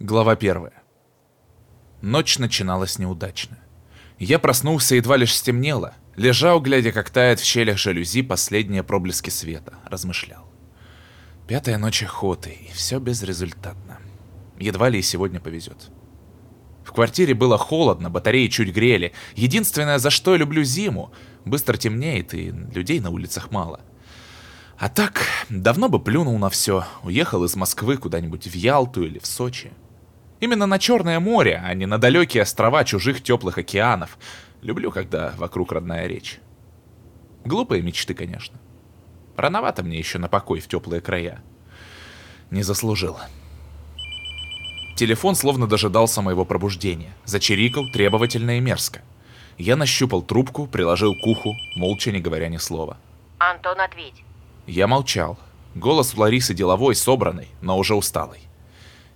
Глава первая. Ночь начиналась неудачно. Я проснулся, едва лишь стемнело. Лежал, глядя, как тает в щелях жалюзи последние проблески света. Размышлял. Пятая ночь охоты, и все безрезультатно. Едва ли и сегодня повезет. В квартире было холодно, батареи чуть грели. Единственное, за что я люблю зиму, быстро темнеет, и людей на улицах мало. А так, давно бы плюнул на все, уехал из Москвы куда-нибудь в Ялту или в Сочи. Именно на Черное море, а не на далекие острова чужих теплых океанов. Люблю, когда вокруг родная речь. Глупые мечты, конечно. Рановато мне еще на покой в теплые края. Не заслужил. Телефон словно дожидался моего пробуждения. Зачирикал требовательно и мерзко. Я нащупал трубку, приложил к уху, молча не говоря ни слова. Антон, ответь. Я молчал. Голос у Ларисы деловой, собранный, но уже усталый.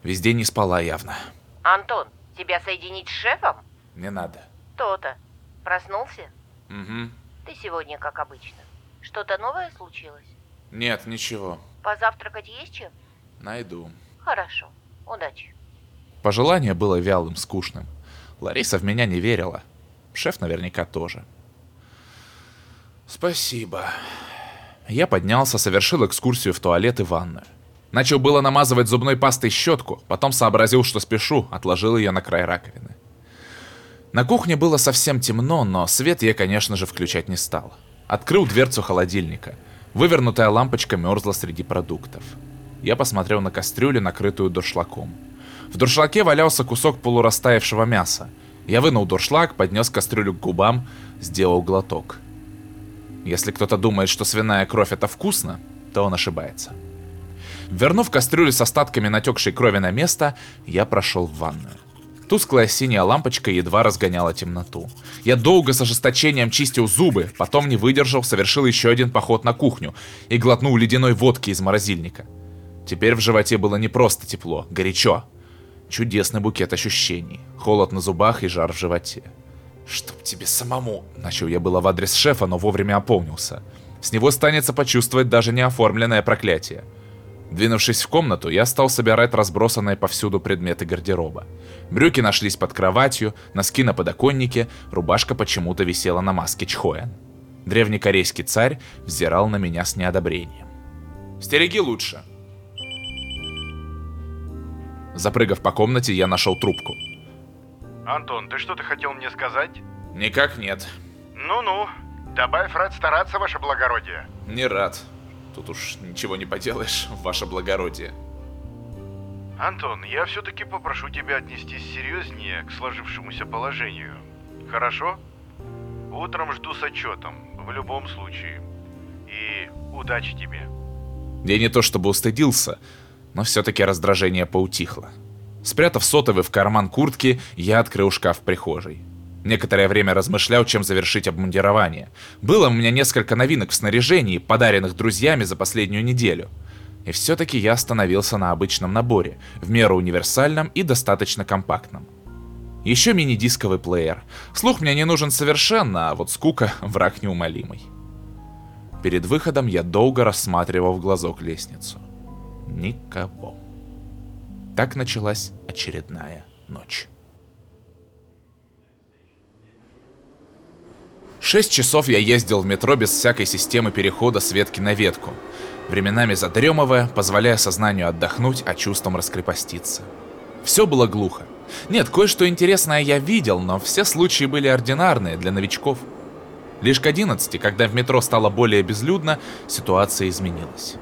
Весь день не спала явно. Антон, тебя соединить с шефом? Не надо. То-то. Проснулся? Угу. Ты сегодня как обычно. Что-то новое случилось? Нет, ничего. Позавтракать есть чем? Найду. Хорошо. Удачи. Пожелание было вялым, скучным. Лариса в меня не верила. Шеф наверняка тоже. Спасибо. Я поднялся, совершил экскурсию в туалет и ванную. Начал было намазывать зубной пастой щетку, потом сообразил, что спешу, отложил ее на край раковины. На кухне было совсем темно, но свет я, конечно же, включать не стал. Открыл дверцу холодильника. Вывернутая лампочка мерзла среди продуктов. Я посмотрел на кастрюлю, накрытую дуршлаком. В дуршлаке валялся кусок полурастаявшего мяса. Я вынул дуршлаг, поднес кастрюлю к губам, сделал глоток. Если кто-то думает, что свиная кровь это вкусно, то он ошибается. Вернув кастрюлю с остатками натекшей крови на место, я прошел в ванную. Тусклая синяя лампочка едва разгоняла темноту. Я долго с ожесточением чистил зубы, потом не выдержал, совершил еще один поход на кухню и глотнул ледяной водки из морозильника. Теперь в животе было не просто тепло, горячо. Чудесный букет ощущений, холод на зубах и жар в животе. «Чтоб тебе самому...» Начал я было в адрес шефа, но вовремя опомнился. С него станется почувствовать даже неоформленное проклятие. Двинувшись в комнату, я стал собирать разбросанные повсюду предметы гардероба. Брюки нашлись под кроватью, носки на подоконнике, рубашка почему-то висела на маске Чхоэн. Древний корейский царь взирал на меня с неодобрением. «Стереги лучше!» Запрыгав по комнате, я нашел трубку. Антон, ты что-то хотел мне сказать? Никак нет. Ну-ну, добавь рад стараться, ваше благородие. Не рад. Тут уж ничего не поделаешь, ваше благородие. Антон, я все-таки попрошу тебя отнестись серьезнее к сложившемуся положению. Хорошо? Утром жду с отчетом, в любом случае. И удачи тебе. Я не то чтобы устыдился, но все-таки раздражение поутихло. Спрятав сотовый в карман куртки, я открыл шкаф в прихожей. Некоторое время размышлял, чем завершить обмундирование. Было у меня несколько новинок в снаряжении, подаренных друзьями за последнюю неделю. И все-таки я остановился на обычном наборе, в меру универсальном и достаточно компактном. Еще мини-дисковый плеер. Слух мне не нужен совершенно, а вот скука – враг неумолимый. Перед выходом я долго рассматривал в глазок лестницу. Никого. Так началась очередная ночь. Шесть часов я ездил в метро без всякой системы перехода с ветки на ветку, временами задремывая, позволяя сознанию отдохнуть, а чувствам раскрепоститься. Все было глухо. Нет, кое-что интересное я видел, но все случаи были ординарные для новичков. Лишь к 11, когда в метро стало более безлюдно, ситуация изменилась.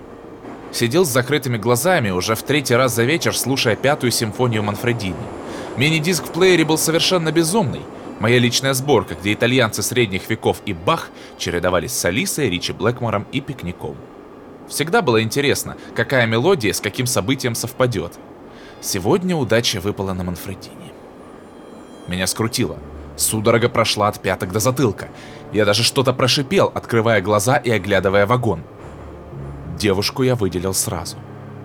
Сидел с закрытыми глазами, уже в третий раз за вечер слушая пятую симфонию Манфредини. Мини-диск в плеере был совершенно безумный. Моя личная сборка, где итальянцы средних веков и Бах чередовались с Алисой, Ричи Блэкмором и Пикником. Всегда было интересно, какая мелодия с каким событием совпадет. Сегодня удача выпала на Манфредини. Меня скрутило. Судорога прошла от пяток до затылка. Я даже что-то прошипел, открывая глаза и оглядывая вагон. Девушку я выделил сразу.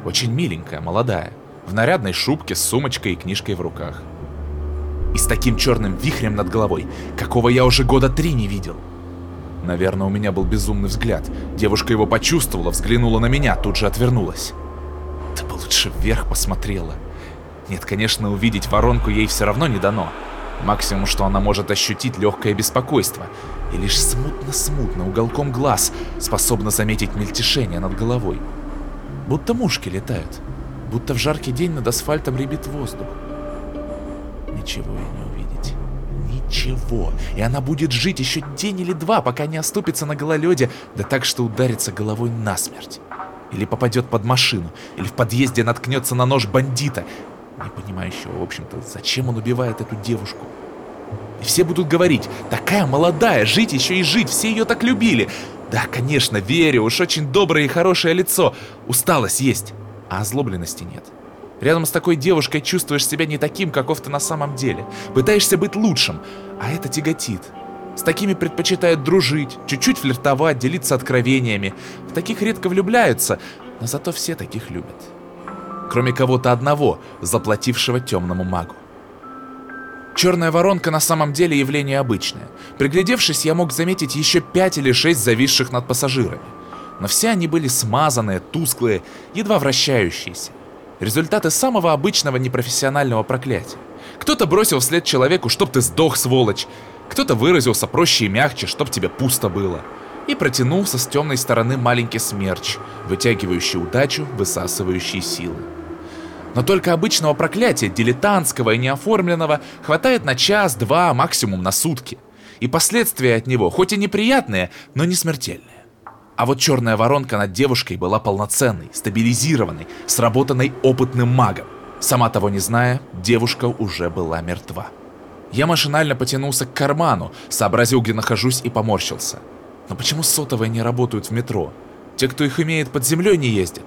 Очень миленькая, молодая, в нарядной шубке с сумочкой и книжкой в руках. И с таким черным вихрем над головой, какого я уже года три не видел. Наверное, у меня был безумный взгляд. Девушка его почувствовала, взглянула на меня, тут же отвернулась. Ты бы лучше вверх посмотрела. Нет, конечно, увидеть воронку ей все равно не дано. Максимум, что она может ощутить легкое беспокойство, и лишь смутно-смутно уголком глаз способна заметить мельтешение над головой. Будто мушки летают, будто в жаркий день над асфальтом ребит воздух. Ничего и не увидеть. Ничего. И она будет жить еще день или два, пока не оступится на гололеде, да так, что ударится головой насмерть. Или попадет под машину, или в подъезде наткнется на нож бандита, не понимающего, в общем-то, зачем он убивает эту девушку. И все будут говорить, такая молодая, жить еще и жить, все ее так любили. Да, конечно, верю, уж очень доброе и хорошее лицо. Усталость есть, а озлобленности нет. Рядом с такой девушкой чувствуешь себя не таким, каков ты на самом деле. Пытаешься быть лучшим, а это тяготит. С такими предпочитают дружить, чуть-чуть флиртовать, делиться откровениями. В таких редко влюбляются, но зато все таких любят. Кроме кого-то одного, заплатившего темному магу. Черная воронка на самом деле явление обычное. Приглядевшись, я мог заметить еще пять или шесть зависших над пассажирами. Но все они были смазанные, тусклые, едва вращающиеся. Результаты самого обычного непрофессионального проклятия. Кто-то бросил вслед человеку, чтоб ты сдох, сволочь. Кто-то выразился проще и мягче, чтоб тебе пусто было. И протянулся с темной стороны маленький смерч, вытягивающий удачу, высасывающий силы. Но только обычного проклятия, дилетантского и неоформленного, хватает на час, два, максимум на сутки. И последствия от него, хоть и неприятные, но не смертельные. А вот черная воронка над девушкой была полноценной, стабилизированной, сработанной опытным магом. Сама того не зная, девушка уже была мертва. Я машинально потянулся к карману, сообразил, где нахожусь и поморщился. Но почему сотовые не работают в метро? Те, кто их имеет, под землей не ездят.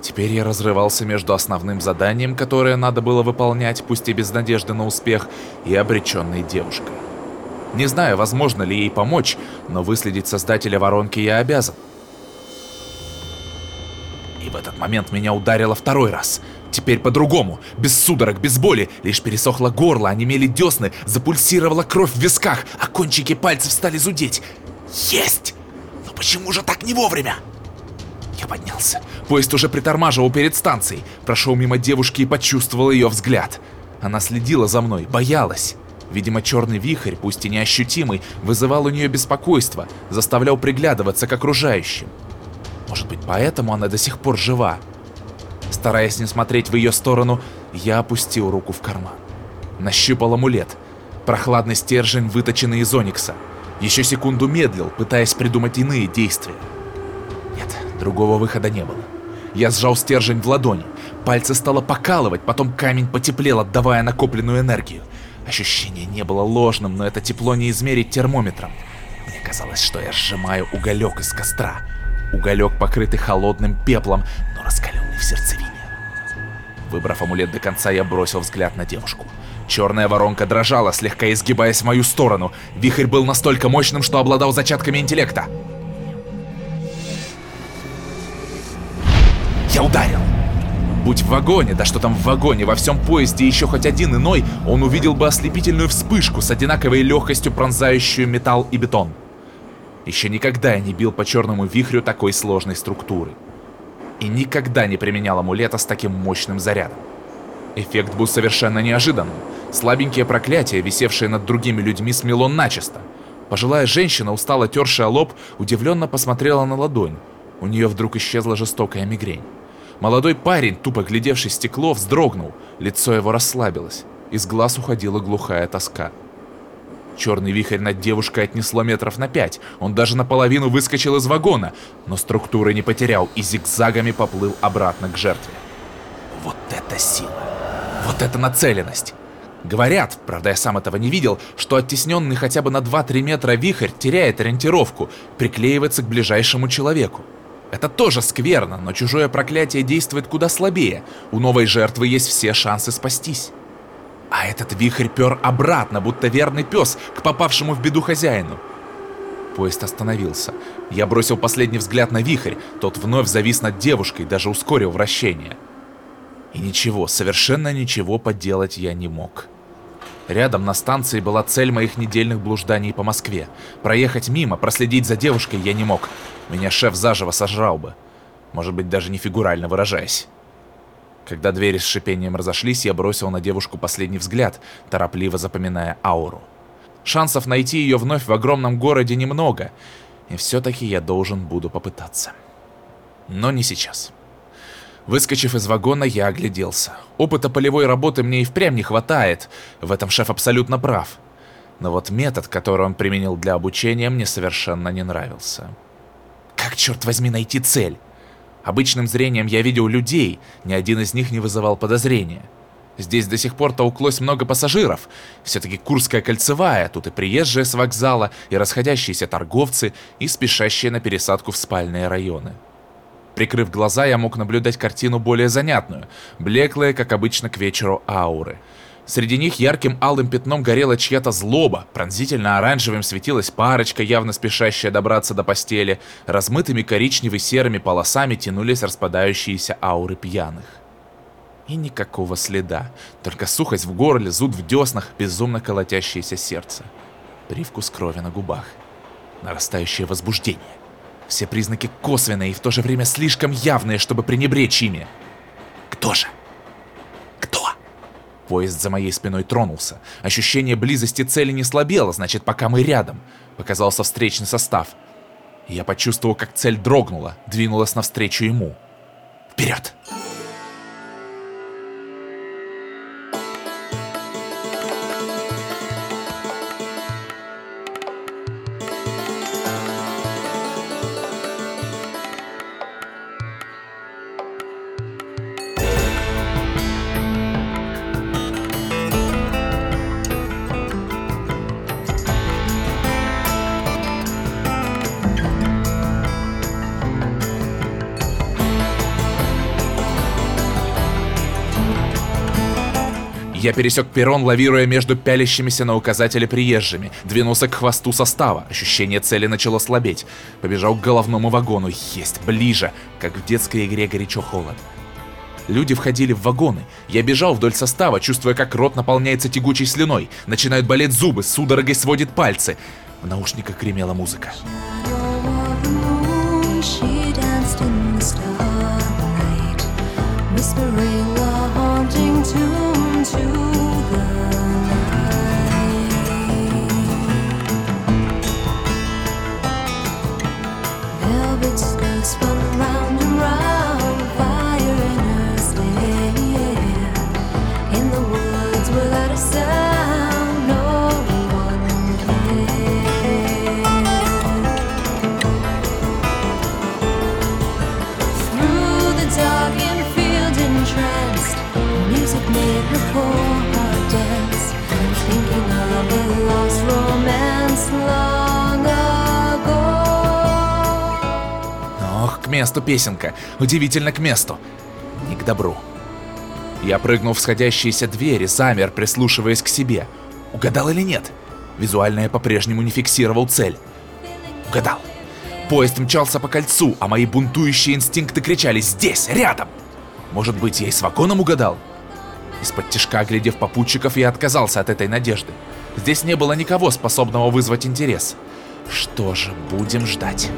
Теперь я разрывался между основным заданием, которое надо было выполнять, пусть и без надежды на успех, и обреченной девушкой. Не знаю, возможно ли ей помочь, но выследить создателя воронки я обязан. И в этот момент меня ударило второй раз. Теперь по-другому, без судорог, без боли, лишь пересохло горло, онемели десны, запульсировала кровь в висках, а кончики пальцев стали зудеть. Есть! Но почему же так не вовремя? Я поднялся. Поезд уже притормаживал перед станцией. Прошел мимо девушки и почувствовал ее взгляд. Она следила за мной, боялась. Видимо, черный вихрь, пусть и неощутимый, вызывал у нее беспокойство, заставлял приглядываться к окружающим. Может быть, поэтому она до сих пор жива? Стараясь не смотреть в ее сторону, я опустил руку в карман. Нащупал амулет. Прохладный стержень, выточенный из оникса. Еще секунду медлил, пытаясь придумать иные действия. Нет, другого выхода не было. Я сжал стержень в ладони. Пальцы стало покалывать, потом камень потеплел, отдавая накопленную энергию. Ощущение не было ложным, но это тепло не измерить термометром. Мне казалось, что я сжимаю уголек из костра. Уголек, покрытый холодным пеплом, но раскаленный в сердцевине. Выбрав амулет до конца, я бросил взгляд на девушку. Черная воронка дрожала, слегка изгибаясь в мою сторону. Вихрь был настолько мощным, что обладал зачатками интеллекта. Я ударил! Будь в вагоне, да что там в вагоне, во всем поезде еще хоть один иной, он увидел бы ослепительную вспышку с одинаковой легкостью пронзающую металл и бетон. Еще никогда я не бил по черному вихрю такой сложной структуры. И никогда не применял амулета с таким мощным зарядом. Эффект был совершенно неожиданным. Слабенькие проклятия, висевшие над другими людьми, смело начисто. Пожилая женщина, устало тершая лоб, удивленно посмотрела на ладонь. У нее вдруг исчезла жестокая мигрень. Молодой парень, тупо глядевший в стекло, вздрогнул, лицо его расслабилось, из глаз уходила глухая тоска. Черный вихрь над девушкой отнесло метров на пять, он даже наполовину выскочил из вагона, но структуры не потерял и зигзагами поплыл обратно к жертве. Вот это сила! Вот это нацеленность! Говорят, правда я сам этого не видел, что оттесненный хотя бы на 2-3 метра вихрь теряет ориентировку, приклеивается к ближайшему человеку. Это тоже скверно, но чужое проклятие действует куда слабее. У новой жертвы есть все шансы спастись. А этот вихрь пер обратно, будто верный пес, к попавшему в беду хозяину. Поезд остановился. Я бросил последний взгляд на вихрь, тот вновь завис над девушкой, даже ускорил вращение. И ничего, совершенно ничего поделать я не мог. Рядом на станции была цель моих недельных блужданий по Москве. Проехать мимо, проследить за девушкой я не мог. Меня шеф заживо сожрал бы. Может быть, даже не фигурально выражаясь. Когда двери с шипением разошлись, я бросил на девушку последний взгляд, торопливо запоминая ауру. Шансов найти ее вновь в огромном городе немного, и все-таки я должен буду попытаться. Но не сейчас. Выскочив из вагона, я огляделся. Опыта полевой работы мне и впрямь не хватает, в этом шеф абсолютно прав. Но вот метод, который он применил для обучения, мне совершенно не нравился. Как, черт возьми, найти цель? Обычным зрением я видел людей, ни один из них не вызывал подозрения. Здесь до сих пор толклось много пассажиров. Все-таки Курская кольцевая, тут и приезжие с вокзала, и расходящиеся торговцы, и спешащие на пересадку в спальные районы. Прикрыв глаза, я мог наблюдать картину более занятную, блеклые, как обычно, к вечеру ауры. Среди них ярким алым пятном горела чья-то злоба, пронзительно оранжевым светилась парочка, явно спешащая добраться до постели, размытыми коричнево-серыми полосами тянулись распадающиеся ауры пьяных. И никакого следа, только сухость в горле, зуд в деснах, безумно колотящееся сердце. Привкус крови на губах. Нарастающее возбуждение. Все признаки косвенные и в то же время слишком явные, чтобы пренебречь ими. Кто же? Кто? Поезд за моей спиной тронулся. Ощущение близости цели не слабело, значит, пока мы рядом. Показался встречный состав. Я почувствовал, как цель дрогнула, двинулась навстречу ему. Вперед! Вперед! Я пересек перрон, лавируя между пялящимися на указателе приезжими. Двинулся к хвосту состава. Ощущение цели начало слабеть. Побежал к головному вагону. Есть, ближе. Как в детской игре горячо-холод. Люди входили в вагоны. Я бежал вдоль состава, чувствуя, как рот наполняется тягучей слюной. Начинают болеть зубы, судорогой сводит пальцы. В наушниках гремела музыка. Whispering месту песенка, удивительно к месту. Не к добру. Я прыгнул в сходящиеся двери, замер, прислушиваясь к себе. Угадал или нет? Визуально я по-прежнему не фиксировал цель. Угадал. Поезд мчался по кольцу, а мои бунтующие инстинкты кричали «Здесь, рядом!» Может быть, я и с вагоном угадал? Из-под тяжка, глядев попутчиков, я отказался от этой надежды. Здесь не было никого, способного вызвать интерес. Что же, будем ждать.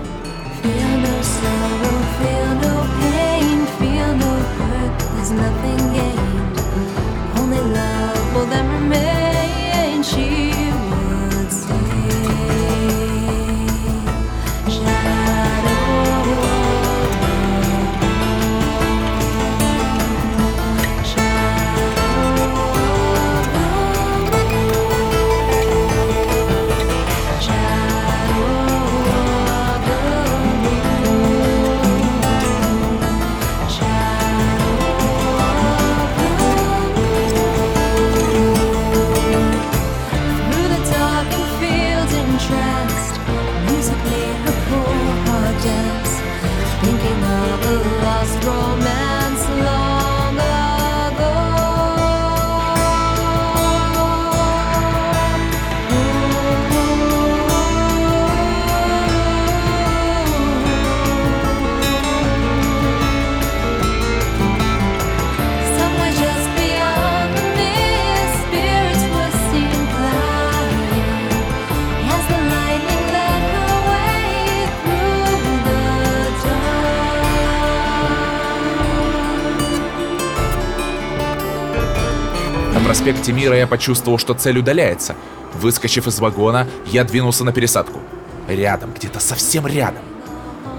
Проспекте Мира, я почувствовал, что цель удаляется. Выскочив из вагона, я двинулся на пересадку. Рядом, где-то совсем рядом.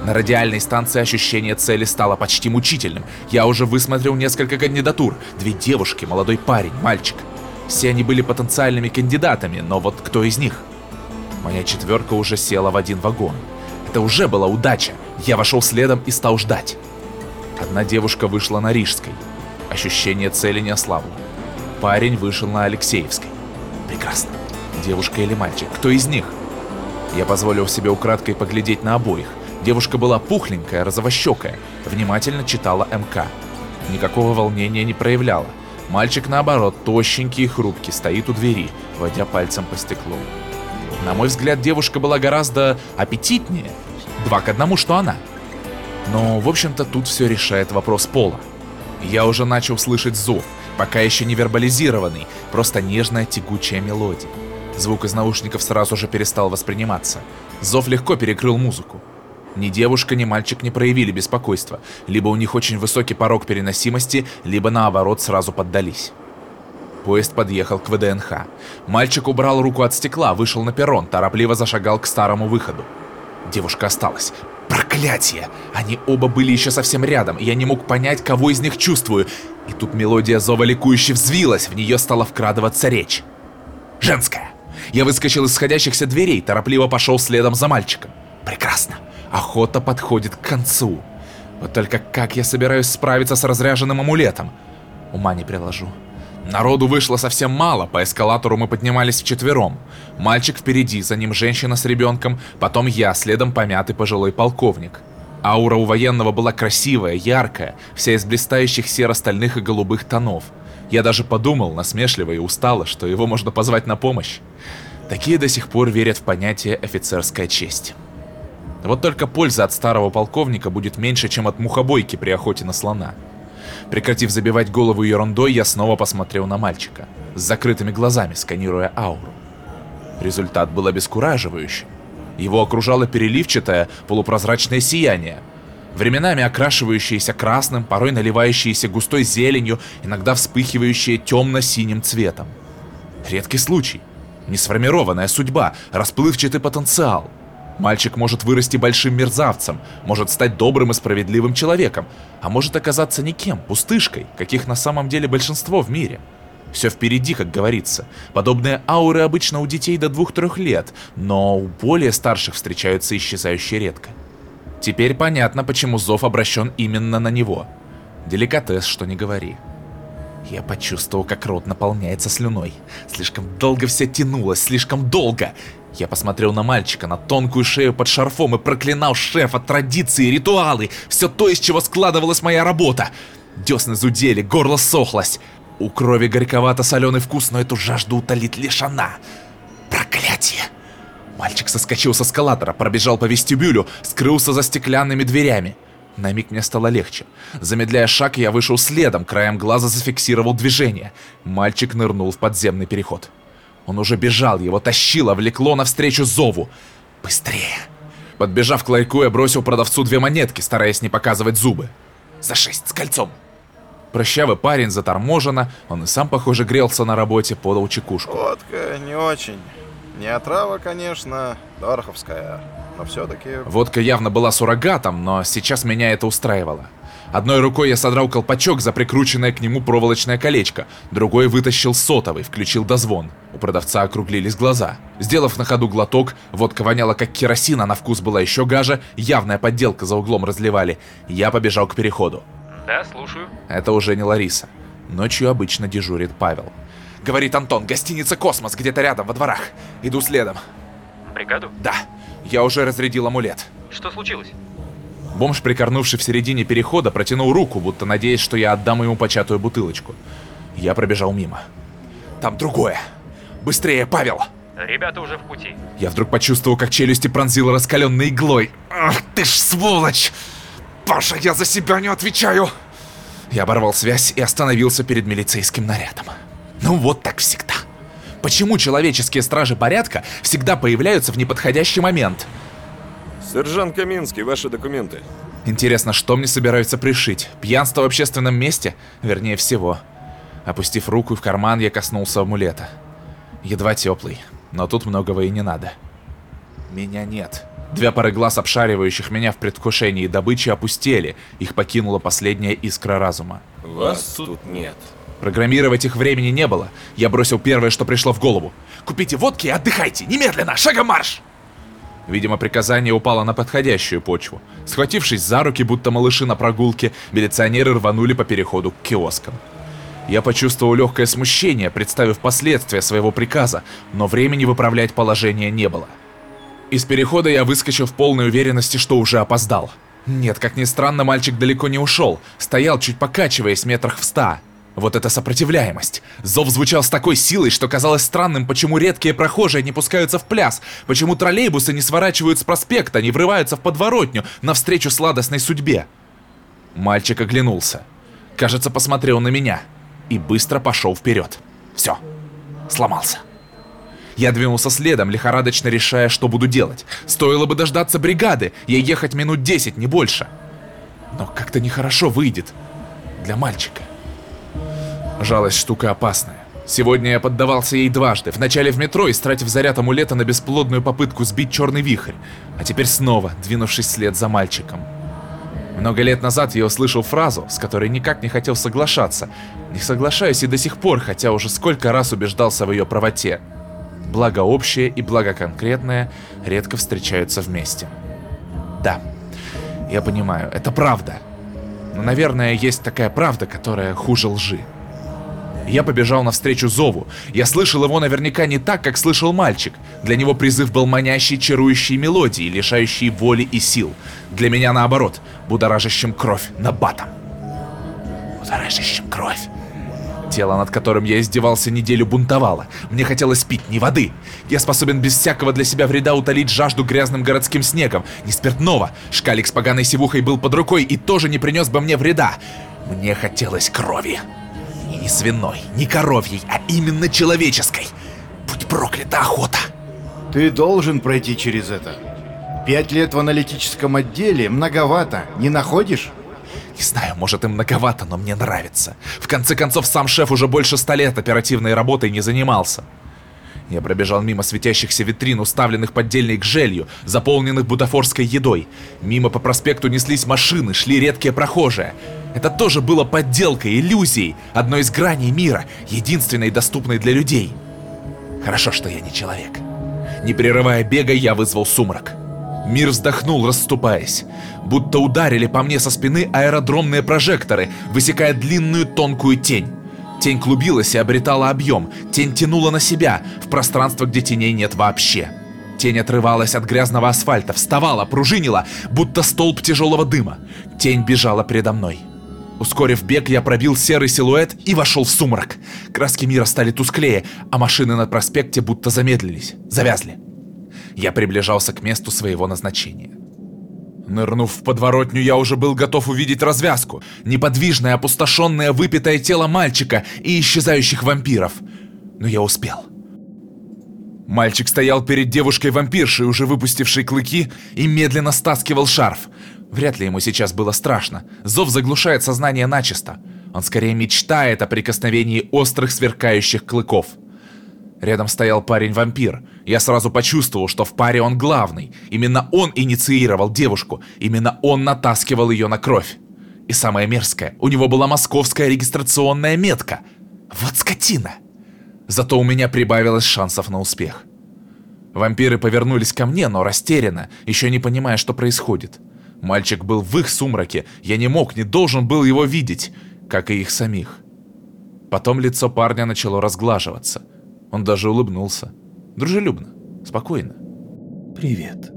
На радиальной станции ощущение цели стало почти мучительным. Я уже высмотрел несколько кандидатур. Две девушки, молодой парень, мальчик. Все они были потенциальными кандидатами, но вот кто из них? Моя четверка уже села в один вагон. Это уже была удача. Я вошел следом и стал ждать. Одна девушка вышла на Рижской. Ощущение цели не ослабло. Парень вышел на Алексеевской. Прекрасно. Девушка или мальчик? Кто из них? Я позволил себе украдкой поглядеть на обоих. Девушка была пухленькая, розовощекая, внимательно читала МК. Никакого волнения не проявляла. Мальчик, наоборот, тощенький и хрупкий, стоит у двери, водя пальцем по стеклу. На мой взгляд, девушка была гораздо аппетитнее. Два к одному, что она. Но, в общем-то, тут все решает вопрос пола. Я уже начал слышать зов, пока еще не вербализированный, просто нежная тягучая мелодия. Звук из наушников сразу же перестал восприниматься. Зов легко перекрыл музыку. Ни девушка, ни мальчик не проявили беспокойства. Либо у них очень высокий порог переносимости, либо наоборот сразу поддались. Поезд подъехал к ВДНХ. Мальчик убрал руку от стекла, вышел на перрон, торопливо зашагал к старому выходу. Девушка осталась. Проклятие! Они оба были еще совсем рядом, и я не мог понять, кого из них чувствую. И тут мелодия зова ликующе взвилась, в нее стала вкрадываться речь. Женская. Я выскочил из сходящихся дверей, торопливо пошел следом за мальчиком. Прекрасно. Охота подходит к концу. Вот только как я собираюсь справиться с разряженным амулетом? Ума не приложу. Народу вышло совсем мало, по эскалатору мы поднимались вчетвером. Мальчик впереди, за ним женщина с ребенком, потом я, следом помятый пожилой полковник. Аура у военного была красивая, яркая, вся из блистающих серо-стальных и голубых тонов. Я даже подумал, насмешливо и устало, что его можно позвать на помощь. Такие до сих пор верят в понятие «офицерская честь». Вот только польза от старого полковника будет меньше, чем от мухобойки при охоте на слона. Прекратив забивать голову ерундой, я снова посмотрел на мальчика, с закрытыми глазами, сканируя ауру. Результат был обескураживающим. Его окружало переливчатое, полупрозрачное сияние, временами окрашивающееся красным, порой наливающееся густой зеленью, иногда вспыхивающее темно-синим цветом. Редкий случай. Несформированная судьба, расплывчатый потенциал — Мальчик может вырасти большим мерзавцем, может стать добрым и справедливым человеком, а может оказаться никем, пустышкой, каких на самом деле большинство в мире. Все впереди, как говорится. Подобные ауры обычно у детей до 2-3 лет, но у более старших встречаются исчезающе редко. Теперь понятно, почему зов обращен именно на него. Деликатес, что не говори. Я почувствовал, как рот наполняется слюной. Слишком долго все тянулось, слишком долго. Я посмотрел на мальчика, на тонкую шею под шарфом и проклинал шефа, традиции, ритуалы, все то, из чего складывалась моя работа. Десны зудели, горло сохлось. У крови горьковато-соленый вкус, но эту жажду утолит лишь она. Проклятие! Мальчик соскочил с эскалатора, пробежал по вестибюлю, скрылся за стеклянными дверями. На миг мне стало легче. Замедляя шаг, я вышел следом, краем глаза зафиксировал движение. Мальчик нырнул в подземный переход. Он уже бежал, его тащило, влекло навстречу зову. Быстрее! Подбежав к ларьку, я бросил продавцу две монетки, стараясь не показывать зубы. За шесть, с кольцом. Прощавый парень заторможенно, он и сам, похоже, грелся на работе, подал чекушку. Водка не очень. Не отрава, конечно, дорховская, но все-таки... Водка явно была суррогатом, но сейчас меня это устраивало. Одной рукой я содрал колпачок за прикрученное к нему проволочное колечко, другой вытащил сотовый, включил дозвон. У продавца округлились глаза. Сделав на ходу глоток, водка воняла как керосин, а на вкус была еще гаже, явная подделка за углом разливали. Я побежал к переходу. Да, слушаю. Это уже не Лариса. Ночью обычно дежурит Павел. Говорит Антон, гостиница «Космос» где-то рядом, во дворах. Иду следом. Бригаду? Да, я уже разрядил амулет. Что случилось? Бомж, прикорнувший в середине перехода, протянул руку, будто надеясь, что я отдам ему початую бутылочку. Я пробежал мимо. Там другое. Быстрее, Павел! Ребята уже в пути. Я вдруг почувствовал, как челюсти пронзила раскаленной иглой. Ах ты ж сволочь! Паша, я за себя не отвечаю! Я оборвал связь и остановился перед милицейским нарядом. Ну вот так всегда. Почему человеческие стражи порядка всегда появляются в неподходящий момент? Сержант Каминский, ваши документы. Интересно, что мне собираются пришить? Пьянство в общественном месте? Вернее всего. Опустив руку в карман, я коснулся амулета. Едва теплый, но тут многого и не надо. Меня нет. Две пары глаз, обшаривающих меня в предвкушении добычи, опустели. Их покинула последняя искра разума. Вас тут нет. Программировать их времени не было. Я бросил первое, что пришло в голову. «Купите водки и отдыхайте! Немедленно! Шагом марш!» Видимо, приказание упало на подходящую почву. Схватившись за руки, будто малыши на прогулке, милиционеры рванули по переходу к киоскам. Я почувствовал легкое смущение, представив последствия своего приказа, но времени выправлять положение не было. Из перехода я выскочил в полной уверенности, что уже опоздал. Нет, как ни странно, мальчик далеко не ушел, стоял, чуть покачиваясь метрах в ста. Вот это сопротивляемость. Зов звучал с такой силой, что казалось странным, почему редкие прохожие не пускаются в пляс, почему троллейбусы не сворачивают с проспекта, не врываются в подворотню навстречу сладостной судьбе. Мальчик оглянулся. Кажется, посмотрел на меня и быстро пошел вперед. Все, сломался. Я двинулся следом, лихорадочно решая, что буду делать. Стоило бы дождаться бригады, ей ехать минут 10, не больше. Но как-то нехорошо выйдет для мальчика. Жалость штука опасная. Сегодня я поддавался ей дважды. Вначале в метро, истратив заряд амулета на бесплодную попытку сбить черный вихрь. А теперь снова, двинувшись вслед за мальчиком. Много лет назад я услышал фразу, с которой никак не хотел соглашаться. Не соглашаюсь и до сих пор, хотя уже сколько раз убеждался в ее правоте. Благо общее и благо конкретное редко встречаются вместе. Да, я понимаю, это правда. Но, наверное, есть такая правда, которая хуже лжи. Я побежал навстречу зову. Я слышал его наверняка не так, как слышал мальчик. Для него призыв был манящей, чарующей мелодией, лишающей воли и сил. Для меня наоборот, будоражащим кровь на батом. Будоражащим кровь. Тело, над которым я издевался неделю, бунтовало. Мне хотелось пить не воды. Я способен без всякого для себя вреда утолить жажду грязным городским снегом. Не спиртного. Шкалик с поганой сивухой был под рукой и тоже не принес бы мне вреда. Мне хотелось крови. И не свиной, не коровьей, а именно человеческой. Будь проклята охота. Ты должен пройти через это. Пять лет в аналитическом отделе многовато, не находишь? Не знаю, может и многовато, но мне нравится. В конце концов, сам шеф уже больше ста лет оперативной работой не занимался. Я пробежал мимо светящихся витрин, уставленных поддельной гжелью, заполненных бутафорской едой. Мимо по проспекту неслись машины, шли редкие прохожие. Это тоже было подделкой, иллюзией, одной из граней мира, единственной доступной для людей. Хорошо, что я не человек. Не прерывая бега, я вызвал сумрак. Мир вздохнул, расступаясь. Будто ударили по мне со спины аэродромные прожекторы, высекая длинную тонкую тень. Тень клубилась и обретала объем. Тень тянула на себя, в пространство, где теней нет вообще. Тень отрывалась от грязного асфальта, вставала, пружинила, будто столб тяжелого дыма. Тень бежала предо мной. Ускорив бег, я пробил серый силуэт и вошел в сумрак. Краски мира стали тусклее, а машины на проспекте будто замедлились, завязли. Я приближался к месту своего назначения. Нырнув в подворотню, я уже был готов увидеть развязку. Неподвижное, опустошенное, выпитое тело мальчика и исчезающих вампиров. Но я успел. Мальчик стоял перед девушкой-вампиршей, уже выпустившей клыки, и медленно стаскивал шарф. Вряд ли ему сейчас было страшно. Зов заглушает сознание начисто. Он скорее мечтает о прикосновении острых сверкающих клыков. Рядом стоял парень-вампир. Я сразу почувствовал, что в паре он главный. Именно он инициировал девушку. Именно он натаскивал ее на кровь. И самое мерзкое, у него была московская регистрационная метка. Вот скотина! Зато у меня прибавилось шансов на успех. Вампиры повернулись ко мне, но растерянно, еще не понимая, что происходит. Мальчик был в их сумраке, я не мог, не должен был его видеть, как и их самих. Потом лицо парня начало разглаживаться. Он даже улыбнулся. Дружелюбно, спокойно. «Привет».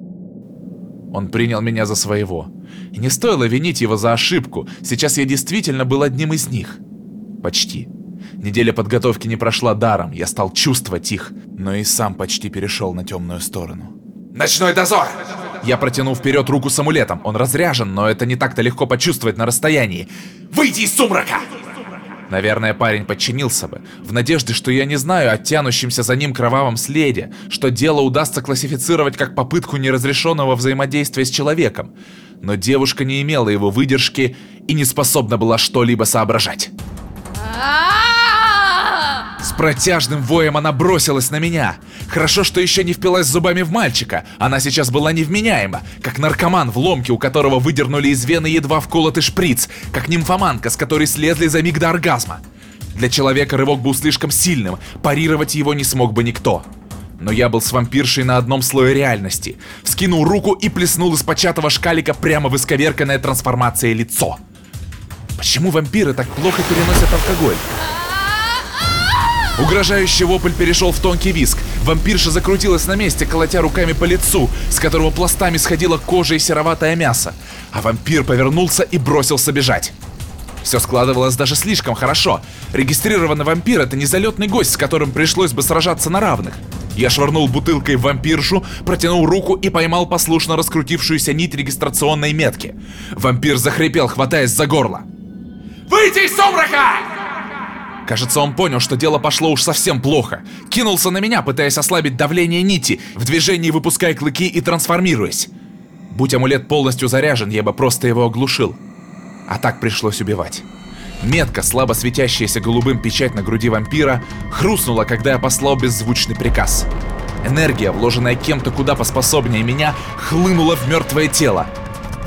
Он принял меня за своего. И не стоило винить его за ошибку, сейчас я действительно был одним из них. Почти. Неделя подготовки не прошла даром, я стал чувствовать их, но и сам почти перешел на темную сторону. «Ночной дозор!» Я протянул вперед руку с амулетом. Он разряжен, но это не так-то легко почувствовать на расстоянии. «Выйди из сумрака!» Наверное, парень подчинился бы, в надежде, что я не знаю о тянущемся за ним кровавом следе, что дело удастся классифицировать как попытку неразрешенного взаимодействия с человеком. Но девушка не имела его выдержки и не способна была что-либо соображать. С протяжным воем она бросилась на меня. Хорошо, что еще не впилась зубами в мальчика. Она сейчас была невменяема, как наркоман в ломке, у которого выдернули из вены едва вколотый шприц, как нимфоманка, с которой слезли за миг до оргазма. Для человека рывок был слишком сильным, парировать его не смог бы никто. Но я был с вампиршей на одном слое реальности. Скинул руку и плеснул из початого шкалика прямо в исковерканное трансформацией лицо. Почему вампиры так плохо переносят алкоголь? Угрожающий вопль перешел в тонкий виск. Вампирша закрутилась на месте, колотя руками по лицу, с которого пластами сходила кожа и сероватое мясо. А вампир повернулся и бросился бежать. Все складывалось даже слишком хорошо. Регистрированный вампир — это не залетный гость, с которым пришлось бы сражаться на равных. Я швырнул бутылкой в вампиршу, протянул руку и поймал послушно раскрутившуюся нить регистрационной метки. Вампир захрипел, хватаясь за горло. «Выйти из сумрака!» Кажется, он понял, что дело пошло уж совсем плохо. Кинулся на меня, пытаясь ослабить давление нити, в движении выпуская клыки и трансформируясь. Будь амулет полностью заряжен, я бы просто его оглушил. А так пришлось убивать. Метка, слабо светящаяся голубым печать на груди вампира, хрустнула, когда я послал беззвучный приказ. Энергия, вложенная кем-то куда поспособнее меня, хлынула в мертвое тело.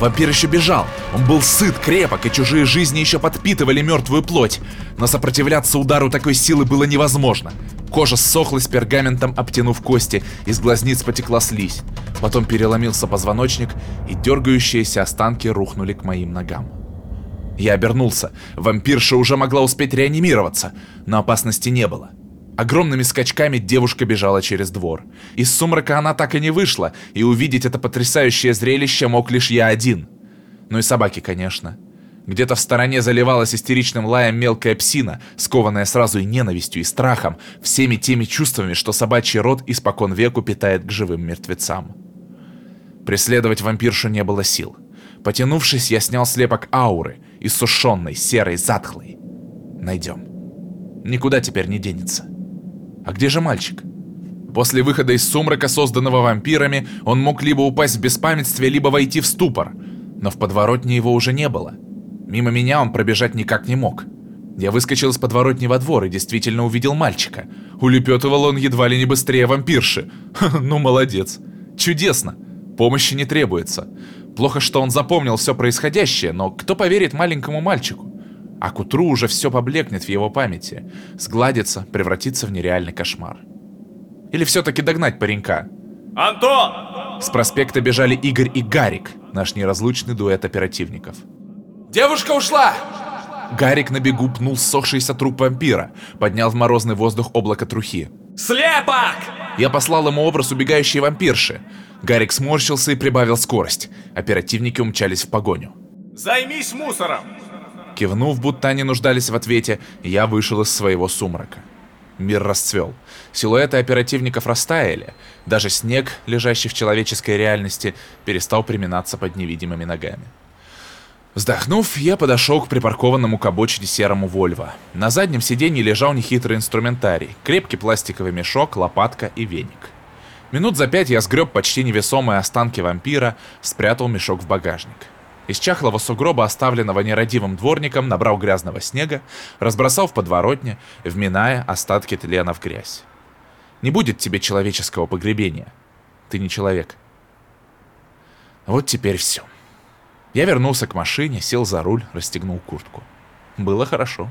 Вампир еще бежал. Он был сыт, крепок, и чужие жизни еще подпитывали мертвую плоть. Но сопротивляться удару такой силы было невозможно. Кожа ссохлась пергаментом, обтянув кости, из глазниц потекла слизь. Потом переломился позвоночник, и дергающиеся останки рухнули к моим ногам. Я обернулся. Вампирша уже могла успеть реанимироваться, но опасности не было. Огромными скачками девушка бежала через двор. Из сумрака она так и не вышла, и увидеть это потрясающее зрелище мог лишь я один. Ну и собаки, конечно. Где-то в стороне заливалась истеричным лаем мелкая псина, скованная сразу и ненавистью, и страхом, всеми теми чувствами, что собачий род испокон веку питает к живым мертвецам. Преследовать вампиршу не было сил. Потянувшись, я снял слепок ауры, иссушенной, серой, затхлой. Найдем. Никуда теперь не денется. А где же мальчик? После выхода из сумрака, созданного вампирами, он мог либо упасть в беспамятстве, либо войти в ступор. Но в подворотне его уже не было. Мимо меня он пробежать никак не мог. Я выскочил из подворотни во двор и действительно увидел мальчика. Улепетывал он едва ли не быстрее вампирши. ну, молодец. Чудесно. Помощи не требуется. Плохо, что он запомнил все происходящее, но кто поверит маленькому мальчику? А к утру уже все поблекнет в его памяти, сгладится, превратится в нереальный кошмар. Или все-таки догнать паренька? «Антон!» С проспекта бежали Игорь и Гарик, наш неразлучный дуэт оперативников. «Девушка ушла!» Гарик на бегу пнул ссохшийся труп вампира, поднял в морозный воздух облако трухи. «Слепок!» Я послал ему образ убегающей вампирши. Гарик сморщился и прибавил скорость. Оперативники умчались в погоню. «Займись мусором!» Кивнув, будто они нуждались в ответе, я вышел из своего сумрака. Мир расцвел. Силуэты оперативников растаяли. Даже снег, лежащий в человеческой реальности, перестал приминаться под невидимыми ногами. Вздохнув, я подошел к припаркованному к обочине серому Вольво. На заднем сиденье лежал нехитрый инструментарий, крепкий пластиковый мешок, лопатка и веник. Минут за пять я сгреб почти невесомые останки вампира, спрятал мешок в багажник. Из чахлого сугроба, оставленного нерадивым дворником, набрал грязного снега, разбросал в подворотне, вминая остатки тлена в грязь. Не будет тебе человеческого погребения. Ты не человек. Вот теперь все. Я вернулся к машине, сел за руль, расстегнул куртку. Было хорошо.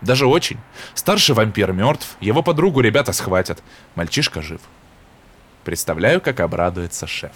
Даже очень. Старший вампир мертв, его подругу ребята схватят. Мальчишка жив. Представляю, как обрадуется шеф.